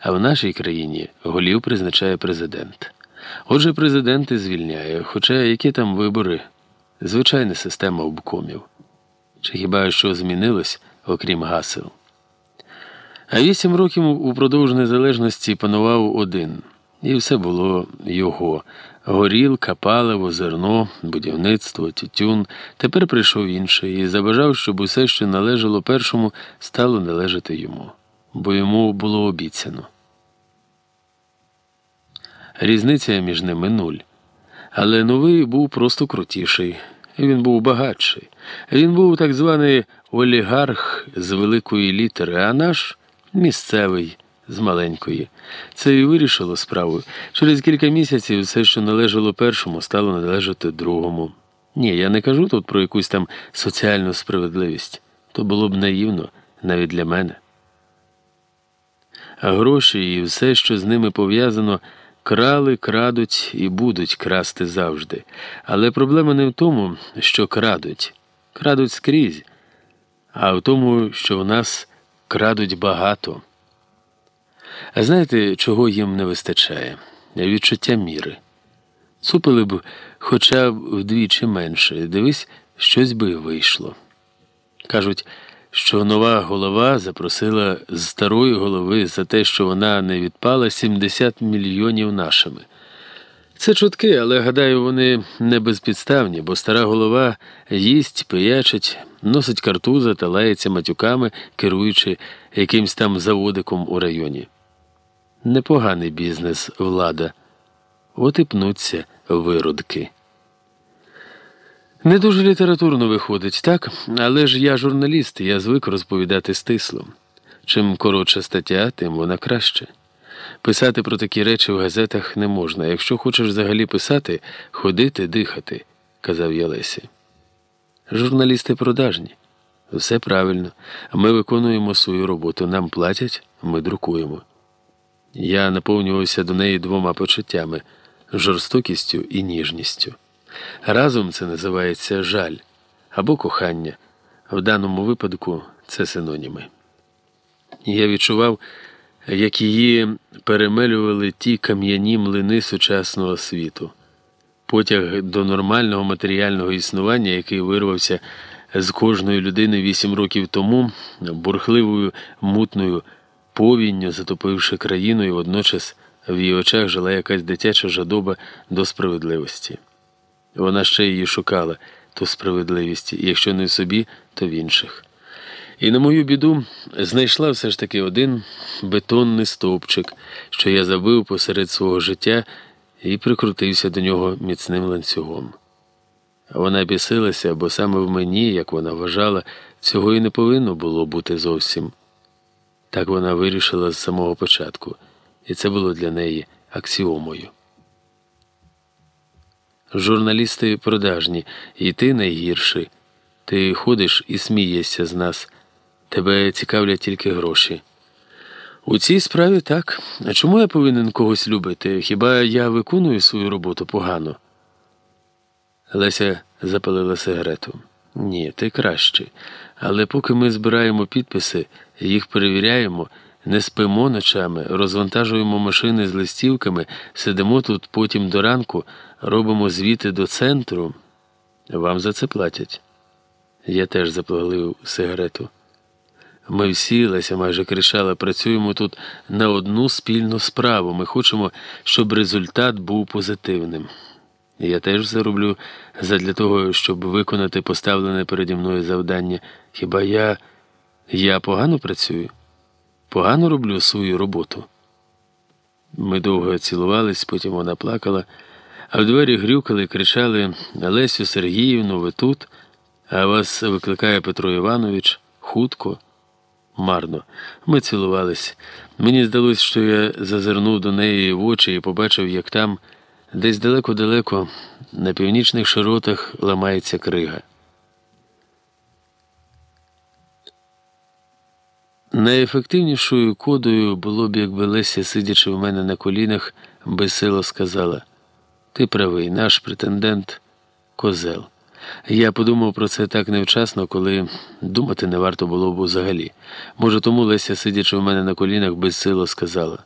а в нашій країні голів призначає президент. Отже, президент і звільняє, хоча які там вибори, звичайна система обкомів. Чи хіба що змінилось, окрім гасел? А вісім років упродовж незалежності панував один, і все було його горілка, паливо, зерно, будівництво, тютюн. Тепер прийшов інший і забажав, щоб усе, що належало першому, стало належати йому, бо йому було обіцяно. Різниця між ними нуль. Але новий був просто крутіший. Він був багатший. Він був так званий олігарх з великої літери, а наш місцевий з маленької. Це і вирішило справу. Через кілька місяців все, що належало першому, стало належати другому. Ні, я не кажу тут про якусь там соціальну справедливість. То було б наївно навіть для мене. Гроші і все, що з ними пов'язано, крали, крадуть і будуть красти завжди. Але проблема не в тому, що крадуть, крадуть скрізь, а в тому, що в нас крадуть багато. А знаєте, чого їм не вистачає? Відчуття міри. Цупили б хоча б вдвічі менше, дивись, щось би вийшло. Кажуть, що нова голова запросила з старої голови за те, що вона не відпала 70 мільйонів нашими. Це чутки, але гадаю, вони не безпідставні, бо стара голова їсть, пиячить, носить картуза та лається матюками, керуючи якимсь там заводиком у районі. Непоганий бізнес, влада. От і пнуться виродки. Не дуже літературно виходить, так? Але ж я журналіст, я звик розповідати стисло. Чим коротша стаття, тим вона краще. Писати про такі речі в газетах не можна. Якщо хочеш взагалі писати, ходити, дихати, казав я Лесі. Журналісти продажні. Все правильно. Ми виконуємо свою роботу. Нам платять, ми друкуємо. Я наповнювався до неї двома почуттями жорстокістю і ніжністю. Разом це називається жаль або кохання. В даному випадку це синоніми. Я відчував, як її перемелювали ті кам'яні млини сучасного світу, потяг до нормального матеріального існування, який вирвався з кожної людини вісім років тому, бурхливою мутною повінню, затопивши країну, і водночас в її очах жила якась дитяча жадоба до справедливості. Вона ще її шукала, ту справедливість, якщо не в собі, то в інших. І на мою біду знайшла все ж таки один бетонний стовпчик, що я забив посеред свого життя і прикрутився до нього міцним ланцюгом. Вона бісилася, бо саме в мені, як вона вважала, цього і не повинно було бути зовсім. Так вона вирішила з самого початку, і це було для неї аксіомою. Журналісти продажні, і ти найгірший. Ти ходиш і смієшся з нас. Тебе цікавлять тільки гроші. У цій справі так. А чому я повинен когось любити? Хіба я виконую свою роботу погано? Леся запалила сигарету. Ні, ти краще. Але поки ми збираємо підписи, їх перевіряємо, не спимо ночами, розвантажуємо машини з листівками, сидимо тут потім до ранку, робимо звіти до центру. Вам за це платять. Я теж запалив сигарету. Ми всі, Леся майже кричала, працюємо тут на одну спільну справу. Ми хочемо, щоб результат був позитивним. Я теж зароблю задля того, щоб виконати поставлене переді мною завдання. Хіба я Я погано працюю? Погано роблю свою роботу. Ми довго цілувались, потім вона плакала, а в двері грюкали, кричали Лесю Сергіївну, ви тут, а вас викликає Петро Іванович хутко. Марно. Ми цілувались. Мені здалось, що я зазирнув до неї в очі і побачив, як там. Десь далеко-далеко на північних широтах ламається крига. Найефективнішою кодою було б, якби Леся, сидячи в мене на колінах, безсило сказала: Ти правий, наш претендент козел. Я подумав про це так невчасно, коли думати не варто було б взагалі. Може, тому Леся, сидячи в мене на колінах, безсило сказала.